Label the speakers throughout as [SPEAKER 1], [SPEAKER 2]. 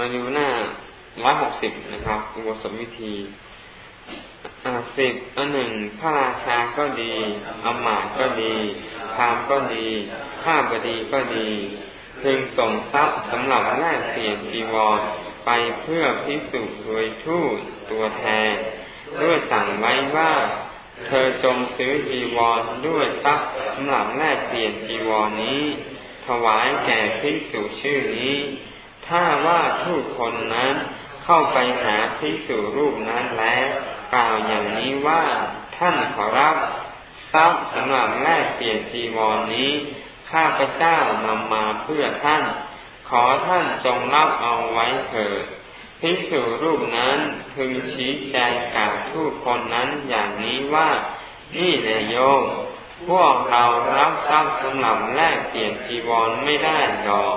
[SPEAKER 1] มาดูหน้าร้อยหกสิบนะครับอุโบสถวิธีสิบอันหนึ่งพระราชาก็ดีอมาตก็ดีพามก็ดีข้าบดีก็ดีพึงส่งทรัพย์สำหรับแลกเปลี่ยนจีวรไปเพื่อพิสูจน์โดยทูตตัวแทน ด้วยสั่งไว้ว่า เธอจงซื้อจีวรด้วยทรัพย์สำหรับแลกเปลี่ยนจีวรนี้ ถวายแก่พิสูจชื่อนี้ ถ้าว่าทูตคนนั้นเข้าไปหาพิสูจรูปนั้นแล้วกล่าวอย่างนี้ว่าท่านขอรับทรัพย์สำหรับแลกเปลี่ยนจีวรนนี้ ข้าพเจ้านำมาเพื่อท่าน ขอท่านจงรับเอาไว้เถิดพิสูรรูปนั้นพึงชี้แจงกับทูตคนนั้นอย่างนี้ว่านี่แหละโยมพวกเรารับทรัพย์สำหรับแลกเปลี่ยนจีวรไม่ได้ดอก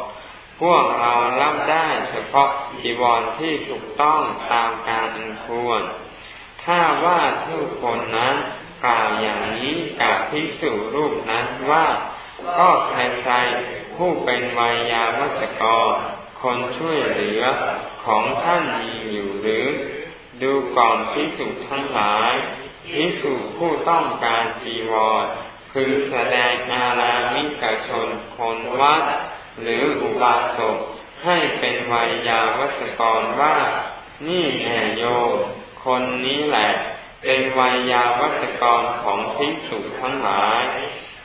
[SPEAKER 1] พวกเรารับได้เฉพาะจีวรที่ถูกต้องตามการอันควร ถ้าว่าทุกคนนั้นกล่าวอย่างนี้กับพิสูรรูปนั้นว่าก็ใครๆผู้เป็นวายาวัจกร คนช่วยเหลือของท่านมีอยู่หรือ ดูก่อนพิสุทั้งหลายพิสุผู้ต้องการจีวร คือแสดงอารามิกชนคนวัด หรืออุบาสกให้เป็นวายาวัจกรว่า นี่แน่โย คนนี้แหละ เป็นวายาวัจกรของพิสุทั้งหลาย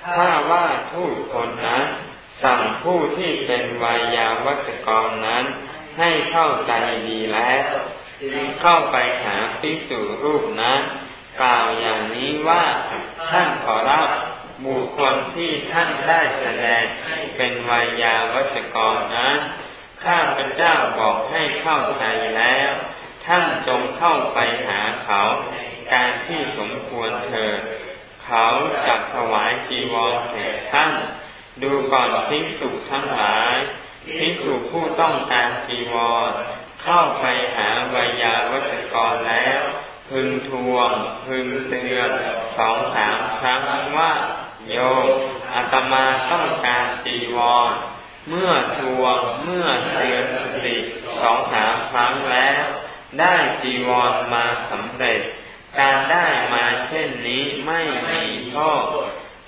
[SPEAKER 1] ถ้าว่าทูตคนนั้นสั่งผู้ที่เป็นวายาวัจกรนั้น ให้เข้าใจดีแล้วเข้าไปหาพิสูรูปนั้นกล่าวอย่างนี้ว่าท่านขอรับ บุคคลที่ท่านได้แสดงเป็นวายาวัจกรนั้นข้าพเจ้าบอกให้เข้าใจแล้ว ท่านจงเข้าไปหาเขา การที่สมควรเถิดเขาจับถวายจีวรแก่ท่าน ดูก่อนพิสุทั้งหลายพิสุผู้ต้องการจีวร เข้าไปหาวายาวัจกรแล้ว พึงทวง พึงเตือนสองสามครั้งว่า โยมอาตมาต้องการจีวร เมื่อทวงเมื่อเตือนสติสองสามครั้งแล้ว ได้จีวรมาสำเร็จ การได้มาเช่นนี้ไม่มีโทษ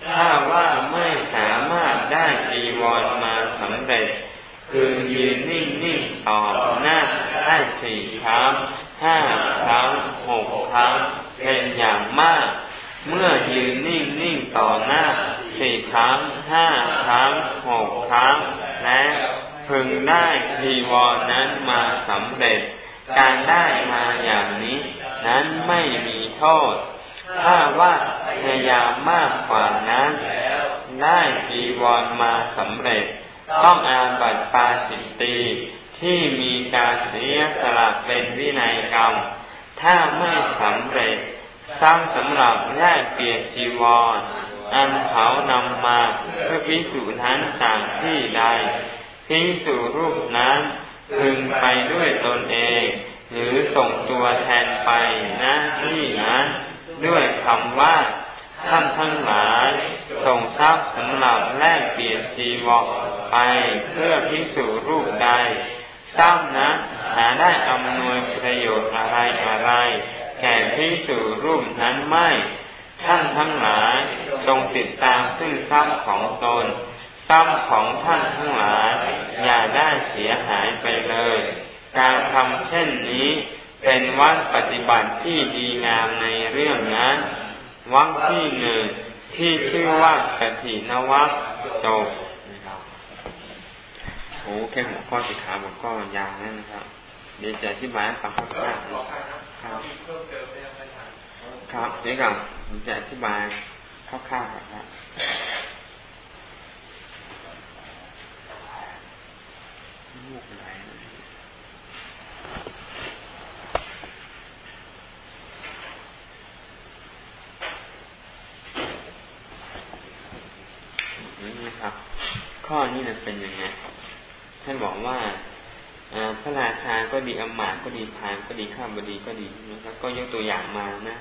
[SPEAKER 1] ถ้าว่าไม่สามารถได้จีวรมาสำเร็จ คือยืนนิ่งนิ่งต่อหน้าได้สี่ครั้งห้าครั้งหกครั้งเป็นอย่างมาก เมื่อยืนนิ่งนิ่งต่อหน้าสี่ครั้งห้าครั้งหกครั้งและพึงได้จีวรนั้นมาสำเร็จ การได้มาอย่างนี้ นั้นไม่มีโทษ ถ้าว่าพยายามมากกว่านั้น ได้จีวรมาสำเร็จ ต้องอาบัติปาสิตีที่มีการเสียสละเป็นวินัยกรรม ถ้าไม่สำเร็จ สร้างสำหรับแลกเปลี่ยนจีวรอันเขานำมาเพื่อพิสูจนั้นจากที่ใดพิสูรูปนั้นพึงไปด้วยตนเอง หรือส่งตัวแทนไปน้าที่นั้นด้วยคำว่าท่านทั้งหลายส่งทรัพย์สำหรับแลกเปลี่ยนจีวรไปเพื่อพิสูรูปใด ทรัพย์นะหาได้อำนวยประโยชน์อะไรอะไร แก่พิสูรูปนั้นไม่ ท่านทั้งหลายจงติดตามซึ่งทรัพย์ของตนทรัพย์ของท่านทั้งหลาย อย่าได้เสียหายไปเลย การทำเช่นนี้เป็นวัดปฏิบัติที่ดีงามในเรื่องนั้นวักที่หนึ่งที่ชื่อว่ากถินวักจบ โอ้แค่หัวข้อสิขาหัวข้อยาวนั่นนะครับ เดี๋ยวจะอธิบายให้ฟังคร่าวๆครับครับเดี๋ยวก่อนผมจะอธิบายคร่าวๆครับลูกไหลครับข้อนี้นะเป็นยังไง ท่านบอกว่าพระราชาก็ดีอมาตก็ดีพานก็ดีข้าบดีก็ดีนะครับก็ยกตัวอย่างมานะ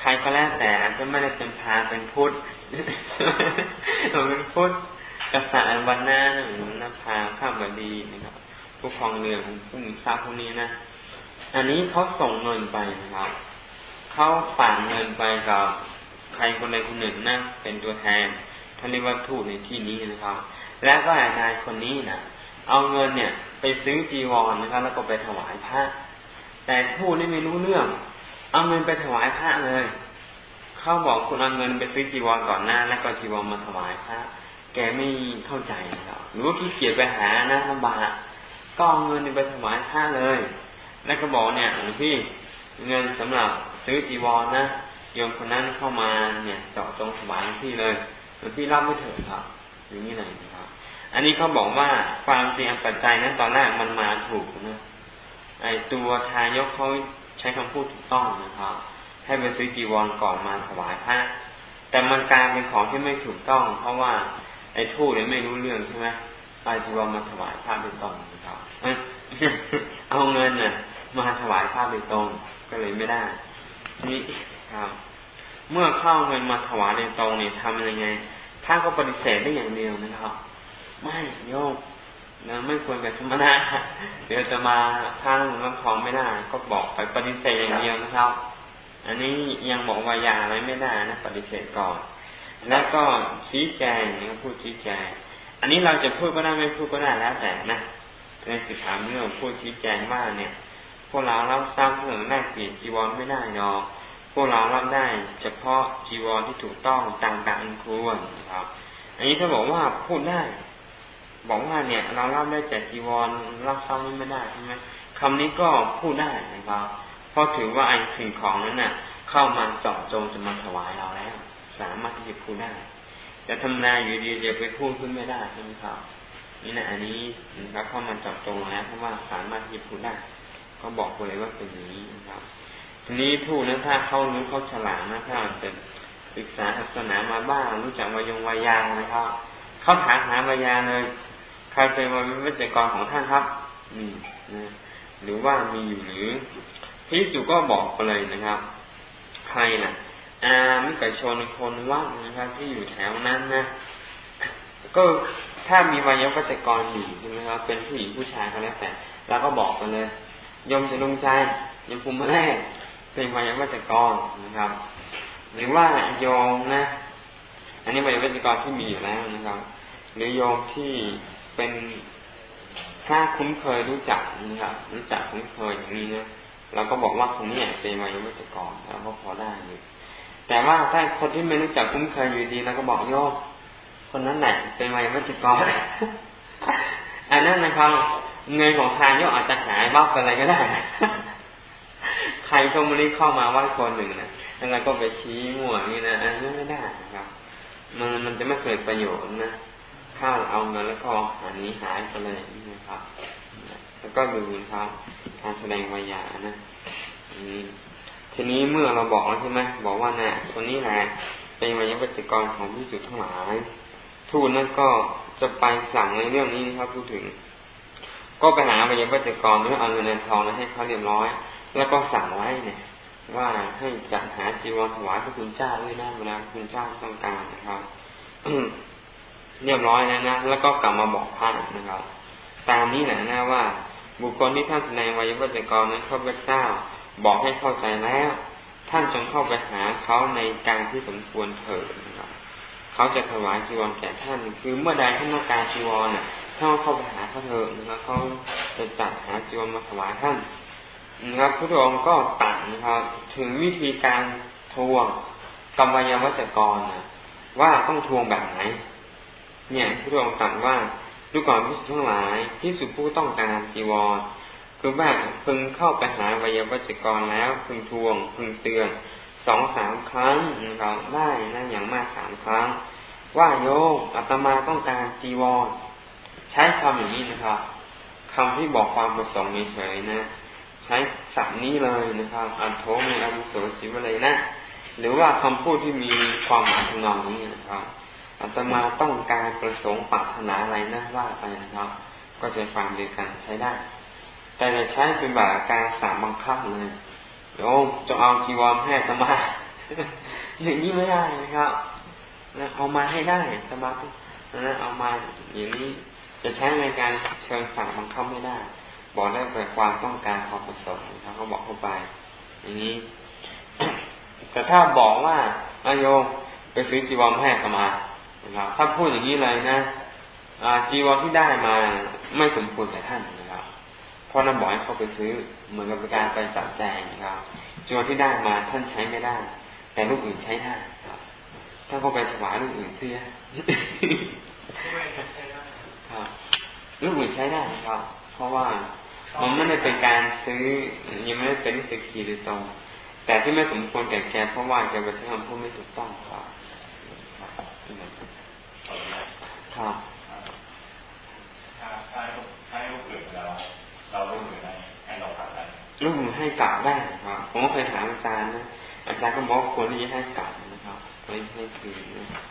[SPEAKER 1] ใครก็แล้วแต่อาจจะไม่ได้เป็นพาเป็นพุทธเป็นพุทธกษัตริย์วันหน้าหรือนาพาข้าบดีนะครับผู้ครองเรือของผู้มีทรัพย์พวกนี้นะอันนี้เขาส่งเงินไปนะครับเขาฝากเงินไปกับใครคนใดคนหนึ่งนะเป็นตัวแทนท่านเรียกว่าทูตในที่นี้นะครับ และก็นายคนนี้นะ เอาเงินเนี่ย ไปซื้อจีวรนะครับ แล้วก็ไปถวายพระ แต่ทูตนี่ไม่รู้เรื่อง เอาเงินไปถวายพระเลยเขาบอกคุณเอาเงินไปซื้อจีวรก่อนหน้า แล้วก็จีวรมาถวายพระ แกไม่เข้าใจนะครับหรือว่าขี้เกียจไปหานะลำบากก็เอาเงินไปถวายพระเลย แล้วก็บอกเนี่ยหลวงพี่เงินสำหรับซื้อจีวรนะโยมคนนั้นเข้ามาเนี่ยเจาะจงถวายหลวงพี่เลยหลวงพี่รับไม่เถิดครับอย่างนี้เลยนะครับ อันนี้เขาบอกว่าความจริงปัจจัยนั้นตอนแรกมันมาถูกนะไอตัวทายกเขาใช้คำพูดถูกต้องนะครับ ให้ไปซื้อจีวรก่อนมาถวายพระแต่มันกลายเป็นของที่ไม่ถูกต้อง เพราะว่าไอ้ทูตเนี่ยไม่รู้เรื่องใช่ไหมไปจีวรมาถวายพระเป็นตรงนะครับเอาเงินน่ะ มาถวายพระเป็นตรงก็เลยไม่ได้นี่ครับ เมื่อเข้าเงินมาถวายในตรงเนี่ยทำยังไงพระก็ปฏิเสธได้อย่างเดียวนะครับ ไม่โยมนะไม่ควรกับสมณะเดี๋ยวจะมาทางเงินของไม่ได้ ก็บอกไปปฏิเสธอย่างเดียวนะครับ อันนี้ยังบอกวายาอะไรไม่ได้นะ ปฏิเสธก่อน แล้วก็ชี้แจงนะพูดชี้แจง อันนี้เราจะพูดก็ได้ไม่พูดก็ได้แล้วแต่นะในสิกขาเรื่องพูดชี้แจงว่าเนี่ย พวกเราเราสร้างเพื่อแลกเปลี่ยนจีวรไม่ได้เนาะพวกเรารับได้เฉพาะจีวรที่ถูกต้องตามการอันควรนะครับ อันนี้ถ้าบอกว่าพูดได้ บอกว่าเนี่ยเรารับได้แต่จีวรรับซ้ำนี้ไม่ได้ใช่ไหมคำนี้ก็พูดได้นะครับเพราะถือว่าไอ้สิ่งของนั้นน่ะ เข้ามาเจาะจงจะมาถวายเราแล้ว สามารถที่จะพูดได้ แต่ทำนายอยู่ดีจะไปพูดขึ้นไม่ได้ใช่ไหมครับนี่นะอันนี้นะครับเข้ามาจับตรงแล้วเพราะว่าสามารถที่พูดได้ก็บอกไปเลยว่าเป็นอย่างนี้นะครับ ทีนี้ทูตนั้นถ้าเขารู้เขาฉลาดนะถ้าจะศึกษาศาสนามาบ้างรู้จักวายงวายานะครับเขาถามหาวายาเลย ใครเป็นวันวิจกรของท่านครับมีนะหรือว่ามีอยู่หรือพิสุก็บอกไปเลยนะครับ ใครน่ะ อามิกชนคนว่างนะครับ ที่อยู่แถวนั้นนะก็ถ้ามีวายวัจกรอยู่ใช่ไหมครับเป็นผู้หญิงผู้ชายก็แล้วแต่เราก็บอกกันเลยยมจะลงใจยมภูมิแรกเป็นวายวัจกรนะครับ หรือว่าโยมนะ อันนี้วายวัจกรที่มีอยู่แล้วนะครับ หรือโยมที่ เป็นถ้าคุ้นเคยรู้จักนะครับรู้จักคุ้นเคยอย่างนี้นะเราก็บอกว่าคนนี้เป็นวายุวัจกรเราก็พอได้อยู่แต่ว่าถ้าคนที่ไม่รู้จักคุ้นเคยอยู่ดีเราก็บอกโยมคนนั้นแหละเป็นไวยวัจกรอันนั้นนะครับเงินของทานย่อาจจะหายบ้าไปอะไรก็ได้ใครก็มารีเข้ามาว่าคนหนึ่งนะแล้วเราก็ไปชี้มั่วนี่นะอันนี้ไม่ได้นะครับ มันมันจะไม่เกิดประโยชน์นะ ข้าวเอาเงินแล้วก็อันนี้หายไปเลยนะครับ แล้วก็ดูครับการแสดงวิญญาณนะทีนี้เมื่อเราบอกแล้วใช่ไหมบอกว่าเนี่ยคนนี้แหละเป็นวิญญาณจกรของพิสุทั้งหลาย ทูตนั้นก็จะไปสั่งในเรื่องนี้นะครับพูดถึง ก็ไปหาวิญญาณจกรด้วยเอาเงินทองให้เขาเรียบร้อย แล้วก็สั่งไว้เนี่ยว่าให้จัดหาจีวรถวายพระคุณเจ้าด้วยนะเวลาคุณเจ้าต้องการนะครับ เรียบร้อยแล้วนะแล้วก็กลับมาบอกพระนนะครับ ตามนี้แหละนะว่า บุคคลที่ท่านแสดงวิญญาณจกรนั้นเขาพระเจ้าบอกให้เข้าใจแล้ว ท่านจงเข้าไปหาเขาในการที่สมควรเถิดนะครับเขาจะถวายจีวรแก่ท่าน คือเมื่อใดท่านต้องการจีวรน่ะท่านเข้าไปหาเขาเถอะนะครับเขาจะจัดหาจีวรมาถวายท่านนะครับพระองค์ก็ตัดนะครับ ถึงวิธีการทวงกรรมยวัจกรนะว่าต้องทวงแบบไหน เนี่ยพระองค์ตรัสว่าดูก่อนพิสุทั้งหลายพิสุผู้ต้องการจีวร คือว่าพึงเข้าไปหาวิยวัจกรแล้วพึงทวง พึงเตือนสองสามครั้งเราได้นะอย่างมากสามครั้ง ว่าโยมอาตมาต้องการจีวร ใช้คำอย่างนี้นะครับคำที่บอกความประสงค์เฉยๆนะ ใช้สับนี้เลยนะครับ อันโทมีอาวุโสจิวเลยนะ หรือว่าคำพูดที่มีความหมายทำนองนี้นะครับ อาตมาต้องการประสงค์ปรารถนาอะไรนะว่าไปนะครับ ก็จะฟังเดียกันใช้ได้ แต่จะใช้เป็นแบบการสามบังคับเลยโยมจะเอาจีวรให้ตมาอย่างนี้ไม่ได้นะครับเอามาให้ได้ตมาต้องนะเอามาอย่างนี้จะใช้ในการเชิญสั่งบังคับไม่ได้ บอกได้แต่ความต้องการความประสงค์นะครับเขาบอกเข้าไป อย่างนี้ แต่ถ้าบอกว่าอายโยไปซื้อจีวรแพทย์มา นะครับ ถ้าพูดอย่างนี้เลยนะจีวรที่ได้มาไม่สมควรแก่ท่านนะครับเพราะนั้นบอกให้เขาไปซื้อเหมือนกับการไปจัดแจงนะครับจีวรที่ได้มาท่านใช้ไม่ได้ แต่ลูกอื่นใช้ได้ครับถ้าเขาไปถวายลูกอื่นเสียครับลูกอื่นใช้ได้ครับ เพราะว่ามันไม่ได้เป็นการซื้อยังไม่ได้เป็นสิกีโดยตรงแต่ที่ไม่สมควรแก่แกเพราะว่าแกไปใช้คำพูดไม่ถูกต้องครับ ครับ
[SPEAKER 2] ถ้าให้ลูกอื่นเราเราลูกอื่นให้เรากลับได้
[SPEAKER 1] ลูกอื่นให้กลับได้ครับ ผมก็เคยถามอาจารย์นะอาจารย์ก็บอกควรที่จะให้กลับนะครับไม่ให้คืนนะ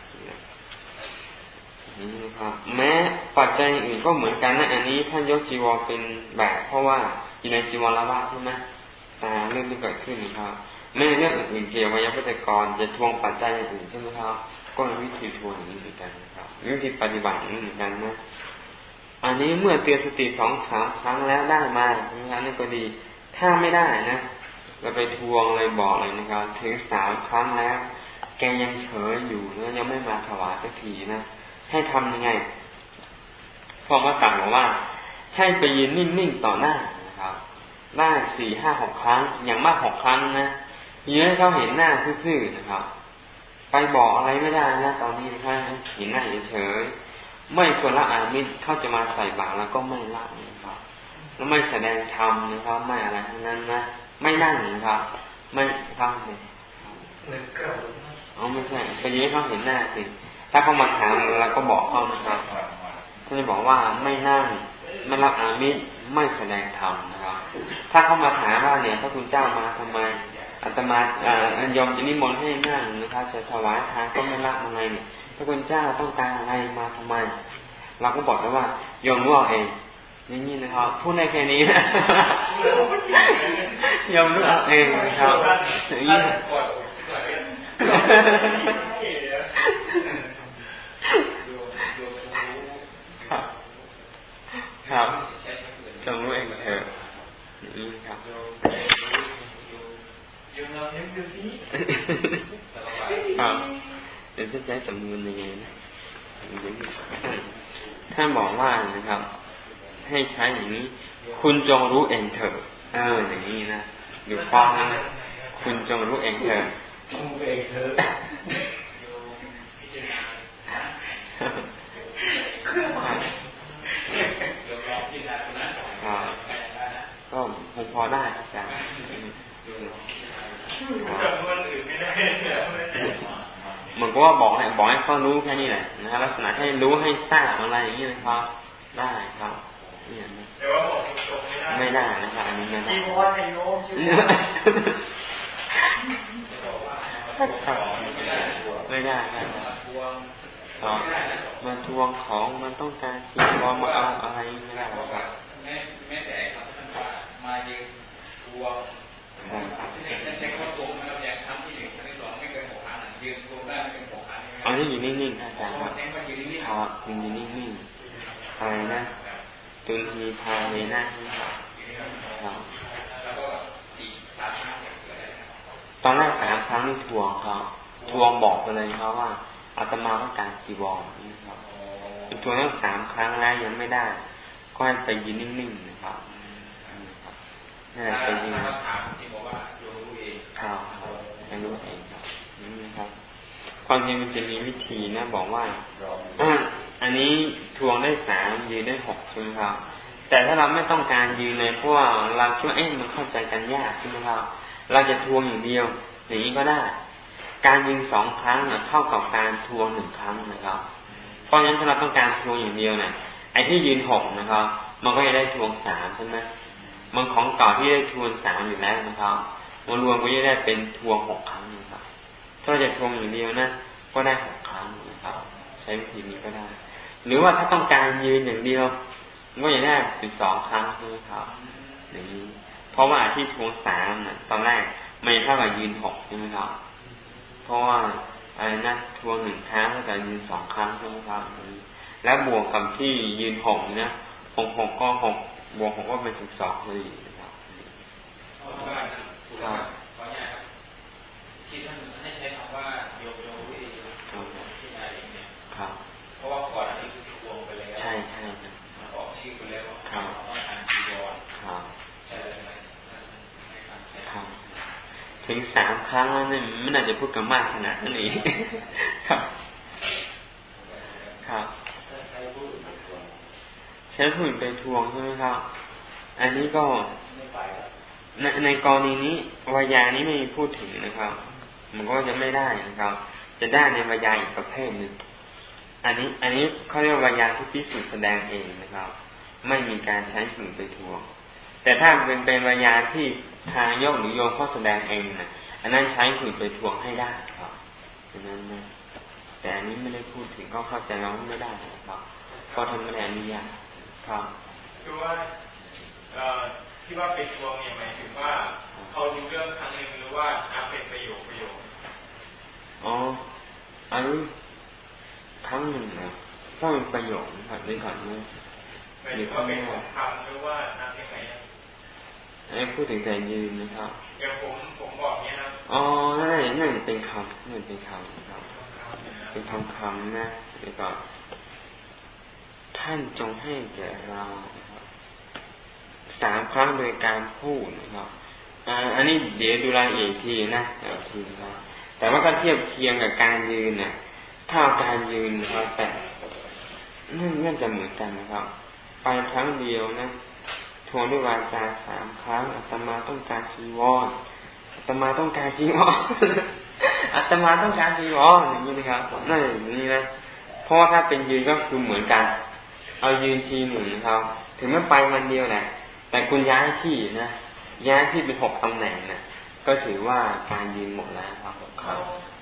[SPEAKER 1] นี่นะครับ แม้ปัจจัยอื่นก็เหมือนกันนะอันนี้ท่านยกจีวรเป็นแบบ เพราะว่าอยู่ในจีวรละว่าใช่ไหมตาเรื่องที่เกิดขึ้นนะครับไม่เรื่องอื่นเกี่ยวกับยังพิจกรจะทวงปัจจัยอื่นใช่ไหมครับ ก็วิธีทวงอย่างนี้เหมือนกันนะครับวิธีปฏิบัติอย่างนี้เหมือนกันนะอันนี้เมื่อเตือนสติสองสามครั้งแล้วได้มาครับนี่ก็ดี ถ้าไม่ได้นะเราไปทวงเลยบอกเลยนะครับถึงสามครั้งแล้ว แกยังเฉยอยู่แล้วยังไม่มาถวายสักทีนะให้ทำยังไงพ่อก็ตังบอกว่า ให้ไปยืนนิ่งๆต่อหน้านะครับ ได้สี่ห้าหกครั้งอย่างมากหกครั้งนะยืนให้เขาเห็นหน้าซื่อๆนะครับ ไปบอกอะไรไม่ได้นะตอนนี้นะครับเห็นหน้าเฉยๆไม่ควรละอามิตรเขาจะมาใส่บาตรแล้วก็ไม่ละนะครับ แล้วไม่แสดงธรรมนะครับ ไม่อะไรทั้งนั้นนะไม่นั่งนะครับ ไม่ทำเลยอ๋อไม่ใช่ไปยืนให้เขาเห็นหน้าสิถ้าเขามาถามเราก็บอกเขานะครับท่านจะบอกว่าไม่นั่งไม่รับอามิตรไม่แสดงธรรมนะครับ ถ้าเขามาถามว่าเนี่ยพระคุณเจ้ามาทำไม อาตมาอยอมจะนิมนต์ให้นั่งนะครับจะถวายทานก็ไม่รับอะไรเนี่ยพระคุณเจ้าต้องการอะไรมาทำไม เราก็บอกแล้วว่ายอมรู้เองนี่นี่นะครับพูดได้แค่นี้นะยอมรู้เองนะครับอย่างนี้ครับจงรู้เองเถอะ นี่ครับครับเดี๋ยวจะใช้สำนวนยังไงนะท่านบอกว่านะครับ ให้ใช้อย่างนี้ คุณจงรู้เองเถอะเอออย่างนี้นะอยู่ฟ้องนะคุณจงรู้เองเถอะรู้เองเถอะก็คงพอได้ อาจารย์มันก็ว่าบอกให้บอกให้เขารู้แค่นี้แหละนะครับลักษณะให้รู้ให้ทราบอะไรอย่างนี้นะครับ ได้ครับนี่นะแต่ว่าบอกไม่ได้นะครับอันนี้ไม่ได้ไม่ได้ครับมาทวงของมันต้องการจีวรมาเอาอะไรไม่ได้ครับแม้แม้แต่ครับท่านว่ามายืนทวงที่หนึ่งใช้คำว่าทวงนะครับอย่างครั้ง หกครั้งอันนี้อยู่นิ่งๆครับอาจารย์ครับครับยืนนิ่งๆอะไรนะตุนทีพาเวนะครับตอนแรกสามครั้งนี่ทวงครับทวงบอกไปเลยครับว่าอาตมาต้องการจีวรนะครับทวงตั้งสามครั้งแล้วยังไม่ได้ ก็ให้ไปยืนนิ่งๆนะครับนี่แหละไปยืนครับให้รู้เองครับนี่ครับ ความจริงมันจะมีวิธีนะบอกว่าอันนี้ทวงได้สามยืนได้หกใช่ไหมครับ แต่ถ้าเราไม่ต้องการยืนเลยเพราะว่าเราคิดว่าเอ๊ะมันเข้าใจกันยากใช่ไหมครับ เราจะทวงอย่างเดียวอย่างนี้ก็ได้ การยิงสองครั้งเท่ากับการทวงหนึ่งครั้งนะครับ เพราะฉะนั้นถ้าเราต้องการทวงอย่างเดียวเนี่ยไอ้ที่ยืนหกนะครับ มันก็จะได้ทวงสามใช่ไหมมันของเก่าที่ได้ทวงสามอยู่แล้วนะครับมันรวมก็จะได้เป็นทวงหกครั้งนะครับ ถ้าจะทวงอย่างเดียวนะ ก็ได้หกครั้งนะครับ ใช้วิธีนี้ก็ได้ หรือว่าถ้าต้องการยืนอย่างเดียวก็จะได้สิบสองครั้งนะครับอย่างนี้เพราะว่าที่ทวงสามนะตอนแรกไม่เท่ากับยืนหกใช่ไหมครับ เพราะว่าอะไรนะทวงหนึ่งครั้งแล้วก็ยืนสองครั้งใช่ไหมครับแล้วบวกกับที่ยืนหกนะหกหกก็หกบวกหกก็เป็นสิบสองเลยนะครับ
[SPEAKER 3] ครับที่ท่านให้ใช้คำว่าโยโยวิที่ไหนเนี่ยครับ เพราะว่าก่อนอันนี้คือทวงไปแล้ว
[SPEAKER 1] ใช่ใช่
[SPEAKER 3] ครับออกชื่อไปแล้ว
[SPEAKER 1] ครับ
[SPEAKER 3] ต้องการจีวร
[SPEAKER 1] ครับ
[SPEAKER 3] ใช่ไหม
[SPEAKER 1] ครับถึงสามครั้งแล้วนี่ไม่น่าจะพูดกันมากขนาดนี้ครับ ครับใช้ผู้อื่นไปทวงใช่ไหมครับ อันนี้ก็ในในกรณีนี้วายานี้ไม่มีพูดถึงนะครับ มันก็จะไม่ได้นะครับ จะได้ในวายาอีกประเภทหนึ่งอันนี้อันนี้เขาเรียกวายาที่พิสูจน์แสดงเองนะครับ ไม่มีการใช้ผู้อื่นไปทวง แต่ถ้าเป็นเป็นวายาที่ทางโยกหรือโยมเขาแสดงเองนะอันนั้นใช้ผู้อื่นไปทวงให้ได้ครับอันนั้นนะแต่อันนี้ไม่ได้พูดถึงก็เข้าใจเราไม่ได้ครับเพราะทำไม่ได้อนุญาตครับ
[SPEAKER 3] คือว่าที่ว่าเป็นทวงเนี่ยหมายถึงว่า เขาดูเรื่องครั้งหนึ่งหรือว่านับเป็นประโยคประโยค
[SPEAKER 1] อ๋อ อันนี้ครั้งหนึ่งนะต้องเป็นประโยคนะครับในก่อนนี้
[SPEAKER 3] หรือว่าเป็นคำหรือว่านับยังไง
[SPEAKER 1] ไอ้พูดถึงแต่ยืนนะครับ
[SPEAKER 3] อย่างผมผมบอกเนี้ยนะ
[SPEAKER 1] อ๋อนั่นนั่นเป็นคำนั่นเป็นคำครับ เป็นคำคำนะเดี๋ยวก่อนท่านจงให้แก่เราสามครั้งโดยการพูดนะครับ อันนี้เดี๋ยวดูรายละเอียดทีนะเอาทีนะแต่ว่าถ้าเทียบเคียงกับการยืนเนี่ยถ้าการยืนนะครับแต่นั่นน่าจะเหมือนกันนะครับ ไปครั้งเดียวนะทวงด้วยวาจาสามครั้งอาตมาต้องการจีวรอาตมาต้องการจีวรอาตมาต้องการจีวรอย่างนี้นะครับนั่นอย่างนี้นะเพราะว่าถ้าเป็นยืนก็คือเหมือนกัน เอายืนทีหนึ่งครับ ถึงไม่ไปวันเดียวแหละแต่คุณย้ายที่นะ ย้ายที่เป็นหกตำแหน่งนะก็ถือว่าการยืนหมดแล้วครับครับ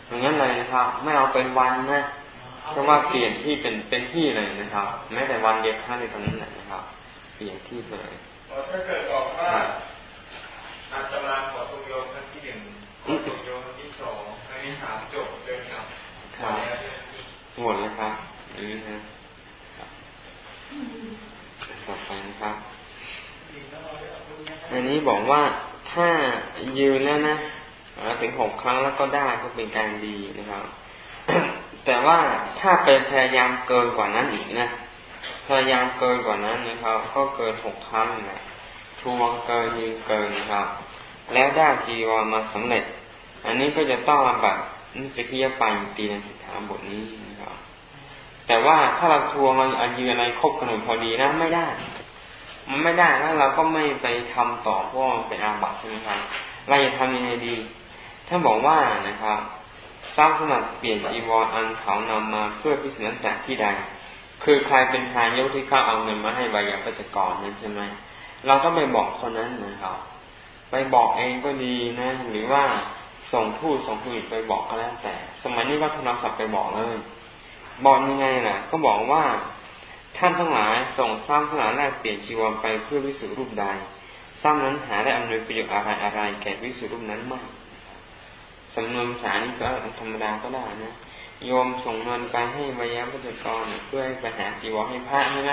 [SPEAKER 1] อย่างนั้นเลยนะครับ ไม่เอาเป็นวันนะเพราะว่าเปลี่ยนที่เป็นเป็นที่เลยนะครับ แม้แต่วันเดียวค่าในตรงนั้นแหละนะครับ เปลี่ยนที่เลย
[SPEAKER 3] ถ้าเกิดบอกว่าอาจมาขอทุกโยมครั้งที่หนึ่งขอทุกโยมครั้งที่สองครั้งที่สามจบเดินกลับ
[SPEAKER 1] หมดแล้วครับอย่างนี้นะต่อไปนะครับ อันนี้บอกว่าถ้ายืนแล้วนะถึงหกครั้งแล้วก็ได้ก็เป็นการดีนะครับ แต่ว่าถ้าเป็นพยายามเกินกว่านั้นอีกนะพยายามเกินกว่านั้นนะครับ ก็เกินหกครั้งนะทวงเกินยืนเกินนะครับ แล้วได้จีวรมาสำเร็จ อันนี้ก็จะต้องแบบนี่จะเทียไปตีในสิกขาบทนี้นะครับ แต่ว่าถ้าเราทวงเรายืนอะไรครบกำหนดพอดีนะไม่ได้ มันไม่ได้แล้วเราก็ไม่ไปทำต่อเพราะมันเป็นอาบัติใช่ไหมครับเราจะทำยังไงดีท่านบอกว่านะครับทราบสมัครเปลี่ยนจีวรอันเขานำมาเพื่อพิสูจน์จากที่ใด คือใครเป็นทายกที่เข้าเอาเงินมาให้วายาปัจกรนั้นใช่ไหมเราต้องไปบอกคนนั้นนะครับ ไปบอกเองก็ดีนะ หรือว่าส่งทูตส่งผู้อื่นไปบอกก็แล้วแต่ สมัยนี้ก็โทรศัพท์ไปบอกเลย บอกยังไงล่ะ ก็บอกว่า ท่านทั้งหลายส่งสร้างสลายแลกเปลี่ยนชีวรไปเพื่อวิสุรูปใดสร้างนั้นหาได้อำนวยประโยชน์อะไรอะไรแก่วิสุรูปนั้นไม่สำนวนสานี่ก็ธรรมดาก็ได้นะโยมส่งเงินไปให้วิยาพุทธกรเพื่อให้ไปหาจีวรให้พระใช่ไหม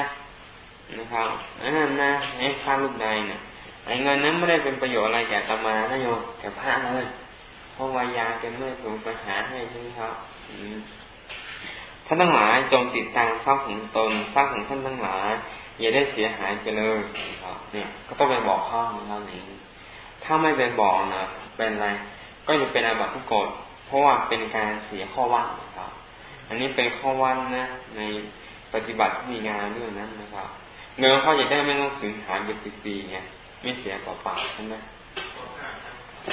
[SPEAKER 1] นะครับอันนั้นนะให้พระรูปใดเนี่ยไอ้เงินนั้นไม่ได้เป็นประโยชน์อะไรแก่ตมานะโยมแก่พระเลยเพราะวายาเป็นเมื่อถูกไปหาให้ใช่ไหมครับอืม ท่านทั้งหลายจงติดตามทรัพย์ของตนทรัพย์ของท่านทั้งหลายอย่าได้เสียหายไปเลยเนี่ยก็ต้องไปบอกข้อนะครับนี้ ถ้าไม่ไปบอกนะเป็นไร ก็จะเป็นอาบัติทุกกฎเพราะว่าเป็นการเสียข้อวัดนะครับ อันนี้เป็นข้อวัดนะ ในปฏิบัติที่มีงานเรื่องนั้นนะครับเงินเขาจะได้ไม่ต้องสูญหายไปปีๆไงไม่เสียเปล่าๆใช่ไหม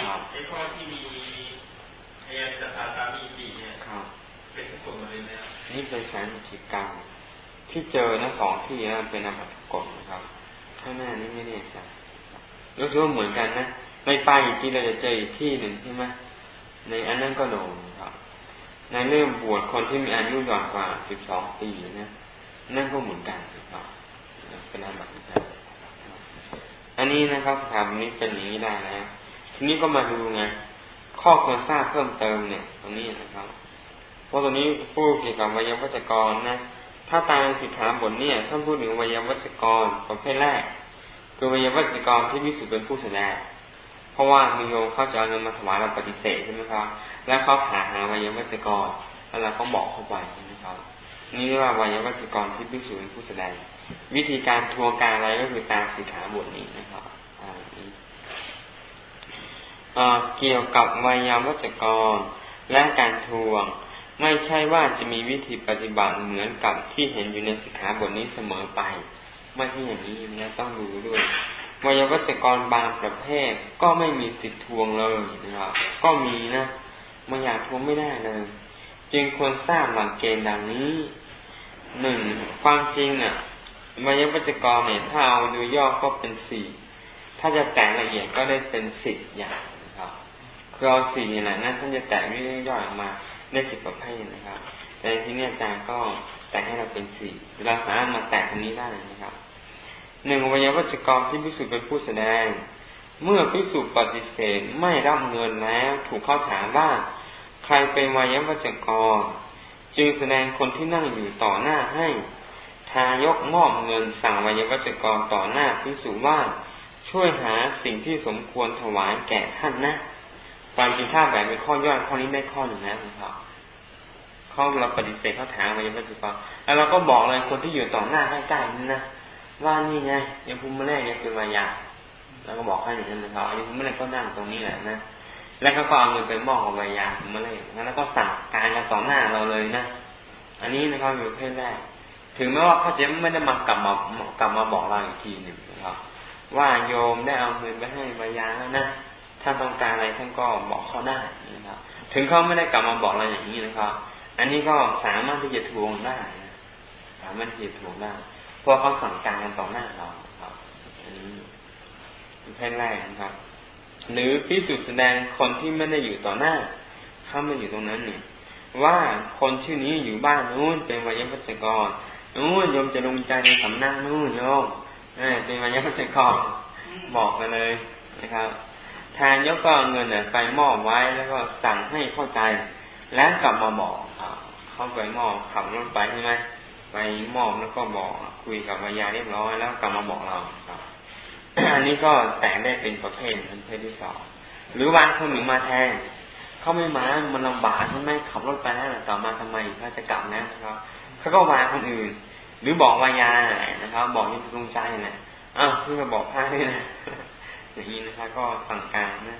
[SPEAKER 3] ครับไอ้ข้อที่มีพยานสตาสามีสี่เนี่ย เป็นกฎมาเลยนะ
[SPEAKER 1] นี่เป็นแสนกิจกรรมที่เจอนะสองที่นะเป็นอาบัติกฎนะครับ ข้างหน้านี้ไม่แน่ใจรู้สึกว่าเหมือนกันนะในป้ายอีกที่เราจะเจออีกที่หนึ่งใช่ไหมในอันนั้นก็โดนครับ ในเรื่องบวชคนที่มีอายุย่อนกว่าสิบสองปีนะนั่นก็เหมือนกันครับเป็นอาบัติกันอันนี้นะครับสถาบันนี้เป็นอย่างนี้ได้แล้วทีนี้ก็มาดูไงข้อควรทราบเพิ่มเติมเนี่ย ตรงนี้นะครับ ราะตรงนี้ผู้เกี่ยวกับวิยวัจกรนะ ถ้าตามสิกขาบทเนี่ยท่านพูดถึงวิยวัจกรประเภทแรก คือวิยวัจกรที่วิสุทธ์เป็นผู้แสดงเพราะว่ามีโยมเขาจะเอาเงินมาถวายเราปฏิเสธใช่ไหมครับ แล้วเขาหาหาวิยวัจกรแล้วเราก็บอกเขาไปใช่ไหมครับ นี่เรียกว่าวิยวัจกรที่วิสุทธ์เป็นผู้แสดง วิธีการทวงการอะไรก็คือตามสิกขาบทนี้นะครับเกี่ยวกับวิยวัจกรและการทวง ไม่ใช่ว่าจะมีวิธีปฏิบัติเหมือนกับที่เห็นอยู่ในสิกขาบทนี้เสมอไป ไม่ใช่อย่างนี้นะต้องดูด้วยวัยวัจกรบางประเภทก็ไม่มีสิทธิทวงเลยนะครับก็มีนะม่อยากทวงไม่ได้เลย จึงควรทราบหลักเกณฑ์ดังนี้หนึ่งความจริงอะวัยวัจกรเนี่ยถ้าเอาดูย่อก็เป็นสี่ถ้าจะแต่งละเอียดก็ได้เป็นสิบอย่างนะครับคือเอาสี่นี่แหละนะท่านจะแต่งย่อยออกมา ได้สิบประเภทนะครับ แต่ที่นี้อาจารย์ก็แต่งให้เราเป็นสี่เราสามารถมาแต่งตรงนี้ได้นะครับหนึ่งวิญญาวัจกรที่พิสูจน์เป็นผู้แสดง เมื่อพิสูจน์ปฏิเสธไม่รับเงินแล้ว ถูกเข้าถามว่า ใครเป็นวิญญาวัจกร จึงแสดงคนที่นั่งอยู่ต่อหน้าให้ ทายกมอบเงินสั่งวิญญาวัจกรต่อหน้าพิสูจน์ว่าช่วยหาสิ่งที่สมควรถวายแก่ท่านนะความจริงถ้าแบบเป็นข้อย่อยข้อนี้ได้ข้อหนึ่งนะครับ เขาเราปฏิเสธเขาถามมายังไม่สุภาพแล้วเราก็บอกเลยคนที่อยู่ต่อหน้าใกล้ๆนี่นะว่านี่ไงยังภูมิแรกยังเป็นวายาแล้วก็บอกให้อย่างนั้นนะครับอันนี้ภูมิแรกก็นั่งตรงนี้แหละนะแล้วก็เอาเงินไปมอบกับวายาภูมิแรกแล้วก็สั่งการกันต่อหน้าเราเลยนะอันนี้นะครับอยู่เพศแรกถึงแม้ว่าเขาจะไม่ได้มากลับมากลับมาบอกเราอีกทีหนึ่งนะครับ ว่าโยมได้เอาเงินไปให้วายาแล้วนะท่านต้องการอะไรท่านก็บอกเขาได้นะครับ ถึงเขาไม่ได้กลับมาบอกเราอย่างนี้นะครับ อันนี้ก็สามารถที่จะทวงได้นะสามารถที่จะทวงได้เพราะเขาสั่งการกันต่อหน้าเราครับอันนี้แค่แรกนะครับ หรือพิสูจน์แสดงคนที่ไม่ได้อยู่ต่อหน้า เข้าม่อยู่ตรงนั้นเนี่ยว่าคนชื่อนี้อยู่บ้านนู้นเป็นวายพัจกรนู้นโยมจะลงใจในสำนักนู้นโยมเป็นวายพัจกรบอกไปเลยนะครับทานยกก็เงินไปมอบไว้แล้วก็สั่งให้เข้าใจ แล้วกลับมาบอก เขาไปมอบขับรถไปใช่ไหมไปมอบแล้วก็บอกคุยกับวายาเรียบร้อยแล้วกลับมาบอกเราครับอันนี้ก็แต่งได้เป็นประเภทประเภทที่สองหรือวางคนหนึ่งมาแทนเขาไม่มา มันลำบากใช่ไหมขับรถไปแล้วต่อมาทำไมเขาจะกลับนะครับเขาก็วางคนอื่น หรือบอกวายานะครับ บอกที่ดวงใจนี่ยอ้าวเพื่อบอกพระด้วยนะอย่างนี้นะครับก็สั่งการนะ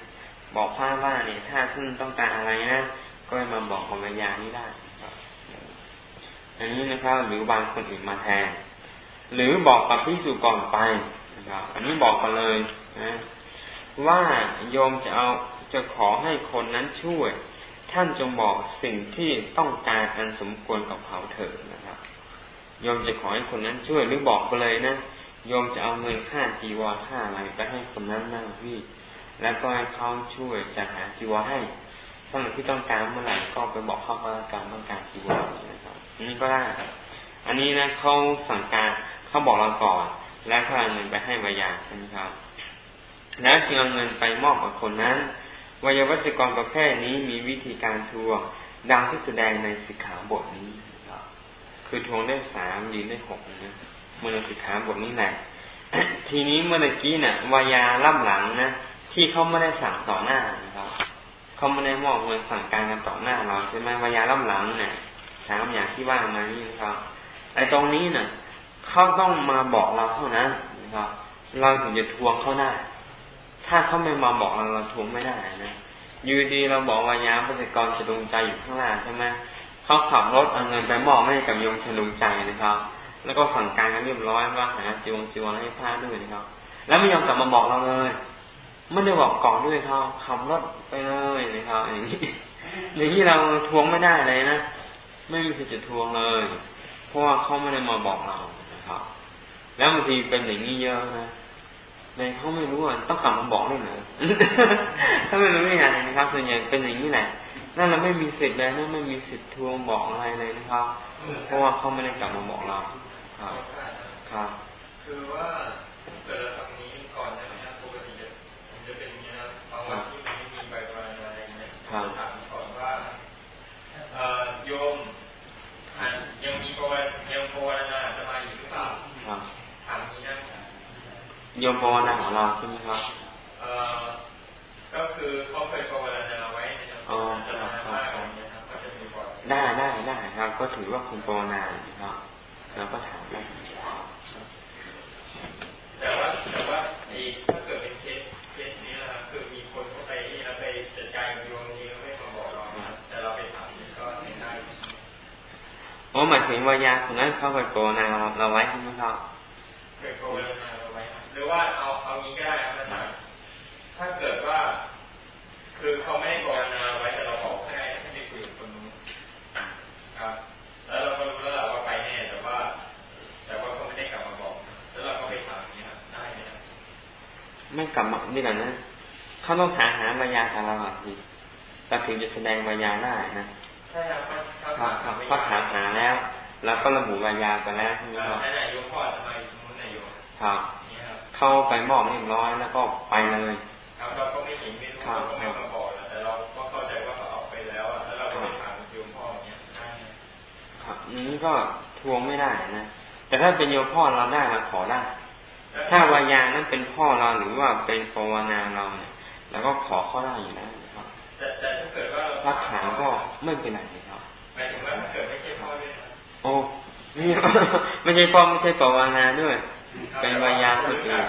[SPEAKER 1] บอกพระว่าเนี่ย ถ้าท่านต้องการอะไรนะก็มาบอกของวิญานี้ได้ อันนี้นะครับ หรือบางคนอื่นมาแทน หรือบอกกับพิสูจก่อนไปนะครับอันนี้บอกกันเลยนะว่าโยมจะเอาจะขอให้คนนั้นช่วย ท่านจงบอกสิ่งที่ต้องการอันสมควรกับเขาเถิดนะครับโยมจะขอให้คนนั้นช่วยหรือบอกไปเลยนะโยมจะเอาเงินค่าจีวรค่าอะไรไปให้คนนั้นนั่งพี่ แล้วก็ให้เขาช่วยจะหาจีวรให้ถ้าหนที่ต้องการเมื่อไหร่ก็ไปบอกเขาว่าการต้องการจีวรนะ นี่ก็ได้ อันนี้นะเขาสั่งการเขาบอกเราก่อน แล้วเขาเอาเงินไปให้วิญญาณใช่ไหมครับ แล้วจึงเอาเงินไปมอบกับคนนั้นวิยวัจกรประเภทนี้มีวิธีการทวงดังที่แสดงในสิกขาบทนี้ครับคือทวงได้สามยืนได้หกนะเมื่อในสิกขาบทนี้แหละทีนี้เมื่อกี้นะ่ะวายาล่ำหลังนะที่เขาไม่ได้สั่งต่อหน้านะครับเขาไม่ได้มอบเงินสั่งการกันต่อหน้าเราใช่ไหมวายาล่ำหลังเนี่ย สามอย่างที่ว่ามานี่นะครับ ไอ้ตรงนี้เนี่ยเขาต้องมาบอกเราเท่านั้นนะครับ เราถึงจะทวงเขาได้ ถ้าเขาไม่มาบอกเราเราทวงไม่ได้นะยูดีเราบอกวายาพระกรจะดวงใจอยู่ข้างล่างใช่ไหมเขาขับรถเอาเงินไปมอบให้กับโยมชลุงใจนะครับ แล้วก็สั่งการกันเรียบร้อยว่าหาจีวงจีวรให้พระด้วยนะครับ แล้วไม่ยอมกลับมาบอกเราเลยไม่ได้บอกก่อนด้วยเขาขับรถไปเลยนะครับอย่างนี้อย่างนี้เราทวงไม่ได้เลยนะ ไม่มีสิทธิ์จะทวงเลยเพราะว่าเขาไม่ได้มาบอกเรานะครับ แล้วบางทีเป็นอย่างนี้เยอะนะในเขาไม่รู้อะต้องกลับมาบอกได้เหรอถ้าไม่รู้ยังไงนะครับ ส่วนใหญ่เป็นอย่างนี้แหละนั่นเราไม่มีสิทธิ์เลยนะไม่มีสิทธิ์ทวงบอกอะไรเลยนะครับ เพราะว่าเขาไม่ได้กลับมาบอกเราครับครับ
[SPEAKER 3] คือว่าเกิดคำนี้ก่อนนะจะเป็นเนี้ยบางวันที่มันไม่มีใบประมาณอะไรเงี้ยถามก่อนว่าโยมยังมีประวัติยังพอ
[SPEAKER 1] โยมภาวนาของเราใช่ไหมครับ
[SPEAKER 3] เออก็คือเขาเคยภาวนาไว้นะครับอ๋อครับครับ
[SPEAKER 1] ได้ได้ได้ครับ ก็ถือว่าคุณภาวนาครับแล้วก็ถามได้
[SPEAKER 3] แต่ว่าแต่ว่าไอ้ถ้าเกิดเป็นเคสเคสนี้นะครับคือมีคนเข้าไปนี่แล้วไปจัดการโยมนี้แล้วไม่มาบอกเราแต่เราไปถามนี่ก็ไม่ได้
[SPEAKER 1] อ๋อหมายถึงวายาคนนั้นเข้าไปโกนาเราไว้ใช่ไหมครับ
[SPEAKER 3] ไม่กลับมานี่
[SPEAKER 1] แหละนะเขาต้องหาหาวายากับเราอะเราถึงจะแสดงวายาได้นะ
[SPEAKER 3] ใช่ครับ
[SPEAKER 1] ครับเขาถามหาแล้วแล้วก็ระบุวายาไปแล้วใช่ไหมครับ
[SPEAKER 3] ไหนโยมพ่อทำไมมุนไหนโยม
[SPEAKER 1] ครับเข้าไปมอบเรียบร้อยแล้วก็ไปเลย
[SPEAKER 3] ครับเราก็ไม่เห็นไม่รู้เราก็ไม่มาบอกแต่เราก็เข้าใจว่าเขาออกไปแล้วแล้วเราก็ไปถามโยมพ่อเนี่ย
[SPEAKER 1] ครับนี้ก็ทวงไม่ได้นะแต่ถ้าเป็นโยมพ่อเราได้เราขอได้ ถ้าวายานั้นเป็นพ่อเราหรือว่าเป็นภาวนาเราเนี่ยแล้วก็ขอข้อได้อยู่แล้ว
[SPEAKER 3] แต่แต่ถ้าเกิดว่า
[SPEAKER 1] ถ้าถามก็ไม่เป็นไร
[SPEAKER 3] ครับหมายถึงว่าถ้าเกิดไม่ใช่พ่อด้วย
[SPEAKER 1] โอ้ไม่ไม่ใช่พ่อไม่ใช่ปวานาด้วย เป็นวายาคนอื่น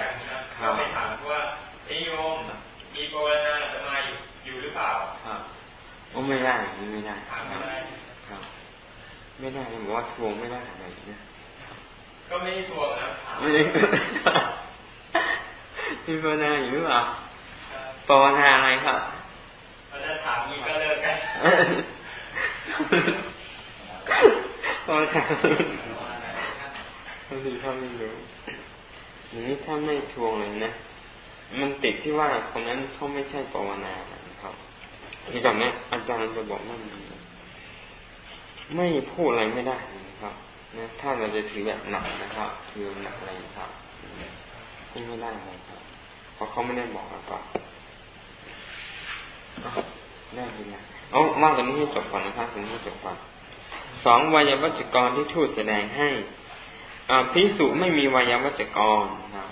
[SPEAKER 3] ครับไปถามว่าไอโยมมีปวานาจะมาอยู่หรือเปล่า
[SPEAKER 1] ครับโอ้ไม่ได้ไม่ได้ถามไม่ได้ครับไม่ได้บอกว่าทวงไม่ได้อะไรนะ
[SPEAKER 3] ก็ไม่ทวงนะ
[SPEAKER 1] ไม่ได้มีปวนาอยู่หรือเปล่าปวนาอะไรครับ
[SPEAKER 3] ถ้าถามอีกก็เลิกกัน
[SPEAKER 1] พอถามบางทีเขาไม่รู้นี้ถ้าไม่ทวงเลยนะ มันติดที่ว่าคนนั้นเขาไม่ใช่ภาวนาครับที่ตอนนี้อาจารย์จะบอกว่าไม่พูดอะไรไม่ได้นะครับ นะถ้าเราจะถือแบบหนักนะครับถือหนักอะไรครับพูดไม่ได้เลยครับเพราะเขาไม่ได้บอกเราได้เลยเอากกว่านี้ให้จบก่อนนะครับตรงให้จบก่อนสองวายวัจกรที่ทูตแสดงให้พิสุไม่มีวายวัจกรนะครับ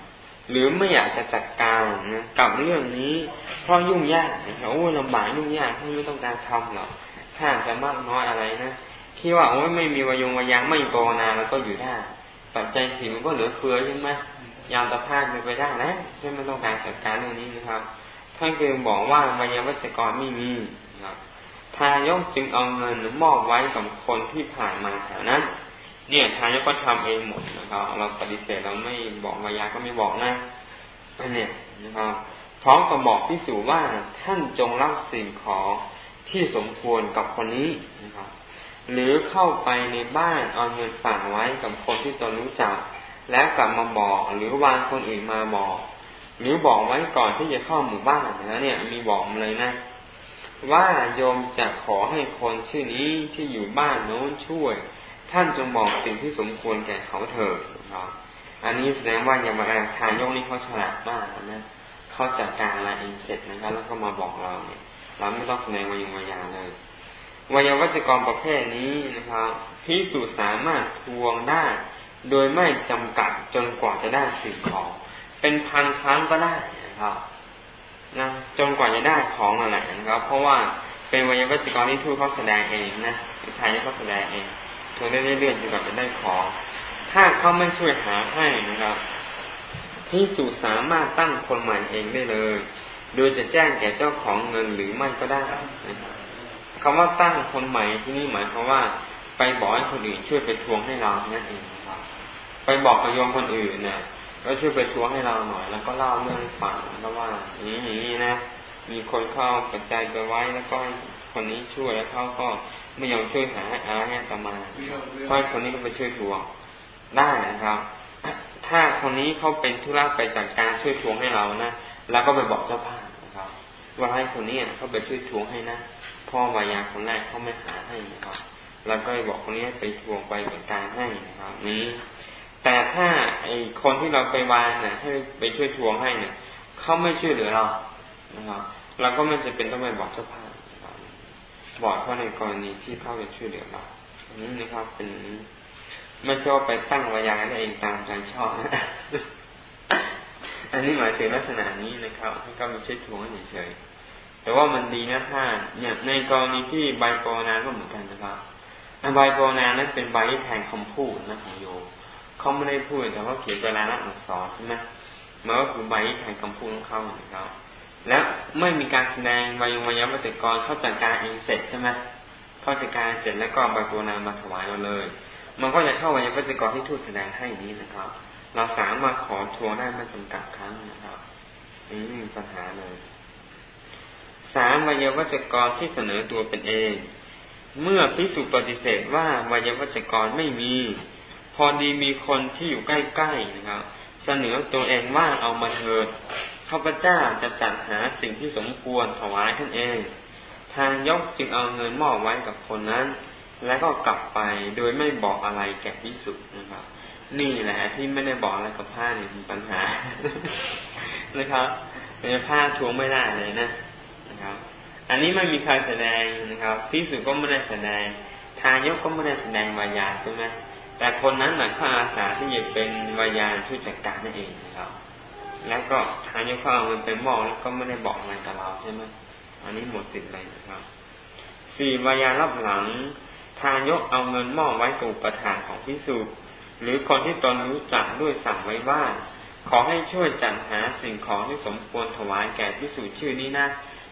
[SPEAKER 1] หรือไม่อยากจะจัดการนะกับเรื่องนี้เพราะยุ่งยากนะครับโอ้ลำบากยุ่งยากท่านไม่ต้องการทำหรอกถ้าจะมากน้อยอะไรนะ ที่ว่าโอ้ไม่มีวายงวายังไม่โกนาแล้วก็อยู่ได้ปัจจัยสี่มันก็เหลือเฟือใช่ไหมยามตะพาดไปได้แล้วที่ไม่ต้องการจัดการเรื่องนี้นะครับท่านจึงบอกว่ามายาวัจกรไม่มีครับทายกจึงเอาเงินมอบไว้กับคนที่ผ่านมาแถวนั้น เนี่ยทายกก็ทำเองหมดนะครับ เราปฏิเสธเราไม่บอกมายาก็ไม่บอกนะอันนี้นะครับพร้อมกับบอกที่สู่ว่าท่านจงรับสิ่งของที่สมควรกับคนนี้นะครับ หรือเข้าไปในบ้านเอาเงินฝากไว้กับคนที่ตนรู้จัก แล้วกลับมาบอกหรือวางคนอื่นมาบอก หรือบอกไว้ก่อนที่จะเข้าหมู่บ้านนะเนี่ยมีบอกมาเลยนะ ว่าโยมจะขอให้คนชื่อนี้ที่อยู่บ้านโน้นช่วย ท่านจงบอกสิ่งที่สมควรแก่เขาเถิดนะอันนี้แสดงว่าอย่างมาทานยกนี่เขาฉลาดมากนะเขาจัดการอะไรเองเสร็จนะครับแล้วก็มาบอกเราเนี่ยเราไม่ต้องแสดงวายังวายาเลย วายวัจกรประเภทนี้นะครับพิสูจสามารถทวงได้ โดยไม่จำกัดจนกว่าจะได้สิ่งของ เป็นพันครั้งก็ได้นะครับนะจนกว่าจะได้ของอะไรนะครับ เพราะว่าเป็นวิญญาณกรที่ทูตเขาแสดงเองนะไทยเขาแสดงเองทวงได้เรื่อยๆจนกว่าจะได้ของ ถ้าเขาไม่ช่วยหาให้นะครับที่สู่สามารถตั้งคนใหม่เองได้เลย โดยจะแจ้งแก่เจ้าของเงินหรือไม่ก็ได้นะครับ คำว่าตั้งคนใหม่ที่นี่หมายความว่า ไปบอกให้คนอื่นช่วยไปทวงให้เรานั่นเองนะครับ ไปบอกกับโยมคนอื่นเนี่ยก็ช่วยไปทวงให้เราหน่อย แล้วก็เล่าเรื่องฝันแล้วว่าอย่างนี้อย่างนี้นะมีคนเข้าปัจจัยไปไว้แล้วก็คนนี้ช่วยแล้วเขาก็ไม่ยอมช่วยหาอาให้ต่อมาเพราะคนนี้ก็ไปช่วยทวงได้นะครับ ถ้าคนนี้เขาเป็นธุระไปจัดการช่วยทวงให้เรานะแล้วก็ไปบอกเจ้าภาพนะครับ ว่าให้คนนี้เขาไปช่วยทวงให้นะ พ่อวายาคนแรกเขาไม่หาให้นะครับ แล้วก็บอกคนนี้ไปทวงไปจัดการให้นะครับ นี้ แต่ถ้าไอคนที่เราไปวานเนี่ยให้ไปช่วยทวงให้เนี่ยเขาไม่ช่วยเหลือเรานะครับเราก็ไม่จะเป็นต้องไปบอกเจ้าภาพบอกเพราะในกรณีที่เขาจะช่วยเหลือเราอันนี้นะครับเป็นไม่ใช่ว่าไปตั้งวายาได้เองตามใจชอบ อันนี้หมายถึงลักษณะนี้นะครับให้เขาไม่ใช่ทวงเฉยๆ แต่ว่ามันดีนะถ้าเนี่ยในกรณีที่ใบโปนาก็เหมือนกันนะครับใบโปนานั้นเป็นใบที่แทนคำพูดนะของโยเขาไม่ได้พูดแต่ว่าเขียนเป็นลายลักษณ์อักษรใช่ไหมมันก็คือใบที่แทนคำพูดของเขานะครับ แล้วไม่มีการแสดงวายงวายวัจกรเข้าจัดการเองเสร็จใช่ไหมเข้าจัดการเสร็จแล้วก็ใบโปนามาถวายเราเลย มันก็จะเข้าวัยวัจกรที่ทูตแสดงให้นี้นะครับ เราสามารถขอทวงได้ไม่จำกัดครั้งนะครับนี่มีปัญหาเลย สามวัยวัจกรที่เสนอตัวเป็นเอง เมื่อพิสุปฏิเสธว่าวัยวัจกรไม่มี พอดีมีคนที่อยู่ใกล้ๆนะครับ เสนอตัวเองว่าเอามาเถิดข้าพเจ้าจะจัดหาสิ่งที่สมควรถวายท่านเอง ทางยกจึงเอาเงินมอบไว้กับคนนั้น แล้วก็กลับไปโดยไม่บอกอะไรแก่พิสุนะครับนี่แหละที่ไม่ได้บอกอะไรกับผ้าเนี่ยมีปัญหานะครับเป็นผ้าทวงไม่ได้เลยนะ นะครับ อันนี้ไม่มีใครแสดงนะครับพิสุก็ไม่ได้แสดง ทายกก็ไม่ได้แสดงวายาใช่ไหมแต่คนนั้นหมายข้าอาสาที่จะเป็นวายาช่วยจัดการนั่นเองนะครับ แล้วก็ทายกเขาเอาเงินไปมอบแล้วก็ไม่ได้บอกอะไรกับเราใช่ไหมอันนี้หมดสิทธิ์เลยนะครับสี่วายารับหลัง ทายกเอาเงินมอบไว้กับอุปถานของพิสุหรือคนที่ตนรู้จักด้วยสั่งไว้ว่าขอให้ช่วยจัดหาสิ่งของที่สมควรถวายแก่พิสูจน์ชื่อนี้นะ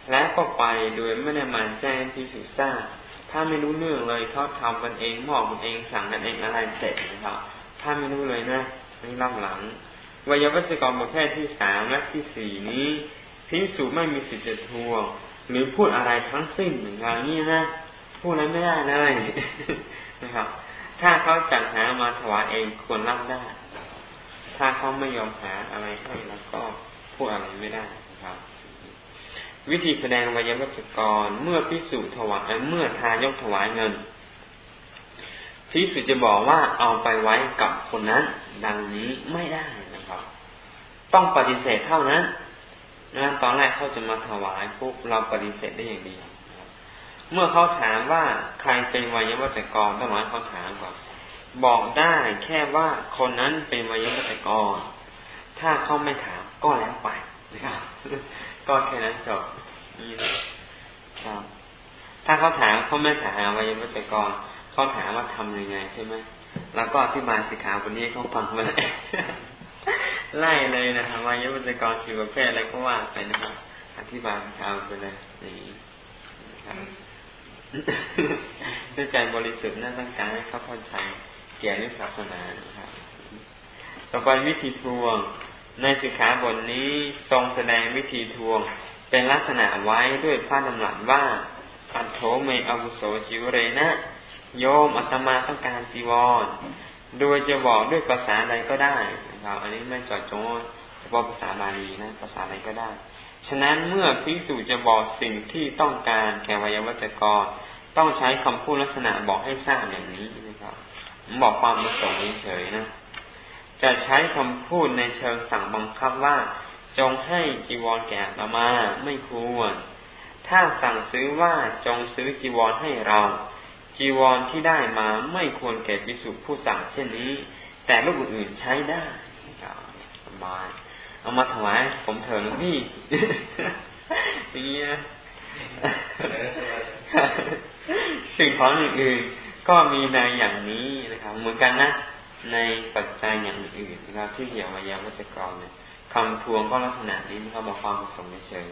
[SPEAKER 1] และก็ไปโดยไม่ได้มาแจ้งพิสูจน์ทราบถ้าไม่รู้เรื่องเลยเขาทำกันเองมอบกันเองสั่งกันเองอะไรเสร็จนะครับ ถ้าไม่รู้เลยนะนี่รับหลังวิยวัจกรประเภทที่สามและที่สี่นี้พิสูจไม่มีสิทธิ์จะทวงหรือพูดอะไรทั้งสิ้นอย่างนี้นะพูดอะไรไม่ได้เลยนะครับ ถ้าเขาจัดหามาถวายเองควรรับได้ ถ้าเขาไม่ยอมหาอะไรให้แล้วก็พูดอะไรไม่ได้ วิธีแสดงวิยวัจกร เมื่อพิสูจถวายเมื่อทายกถวายเงินพิสูจจะบอกว่าเอาไปไว้กับคนนั้น ดังนี้ไม่ได้นะครับ ต้องปฏิเสธเท่านั้นนะตอนแรกเขาจะมาถวายปุ๊บเราปฏิเสธได้อย่างดีเมื่อเขาถามว่าใครเป็นวัยวัจกรต้องร้อยเขาถามก่อนบอกได้แค่ว่าคนนั้นเป็นวัยวัจกร ถ้าเขาไม่ถามก็แล้วไปนะครับ ก็แค่นั้นจบนี่ครับ ถ้าเขาถามเขาไม่ถามวัยวัจกรเขาถามว่าทำยังไงใช่ไหมแล้วก็อธิบายสิขาวันนี้เขาฟังมาเลยไล่เลยนะครับวัยวัจกรสิประเภทอะไรก็ว่าไปนะครับอธิบายสิขาไปเลยนี่ครับด้วยใจบริสุทธิ์นั่นต้องการให้เขาเข้าใจเกี่ยวกับศาสนาครับ ต่อไปวิธีทวง ในสิกขาบทนี้ทรงแสดงวิธีทวงเป็นลักษณะไว้ด้วยพระดำรัสว่าอัตโธเมอวุโสจิวเรนะ โยมอัตมาต้องการจีวร โดยจะบอกด้วยภาษาใดก็ได้นะครับอันนี้ไม่จอดจงเฉพาะภาษาบาลีนะ ภาษาใดก็ได้ ฉะนั้นเมื่อพิสูจจะบอกสิ่งที่ต้องการแก่วัยวัจกร ต้องใช้คำพูดลักษณะบอกให้ทราบอย่างนี้นะครับบอกความประสงค์เฉยๆนะ จะใช้คำพูดในเชิงสั่งบังคับว่า จงให้จีวรแก่ตมาไม่ควร ถ้าสั่งซื้อว่าจงซื้อจีวรให้เรา จีวรที่ได้มาไม่ควรแก่พิสุผู้สั่งเช่นนี้ แต่ลูกอื่นใช้ได้สบายเอามาถวายผมเถิดพี่อย่างนี้นะสิ่งของอื่นๆก็มีในอย่างนี้นะครับเหมือนกันนะ ในปัจจัยอย่างอื่นนะครับที่เกี่ยวกับยาวัจกรเนี่ยคำทวงก็ลักษณะนี้นะครับบอกความประสงค์เฉย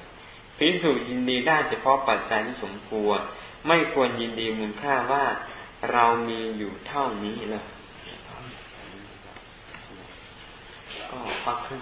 [SPEAKER 1] พิสูจน์ยินดีได้เฉพาะปัจจัยที่สมควร ไม่ควรยินดีมูลค่าว่าเรามีอยู่เท่านี้เลยก็พักขึ้น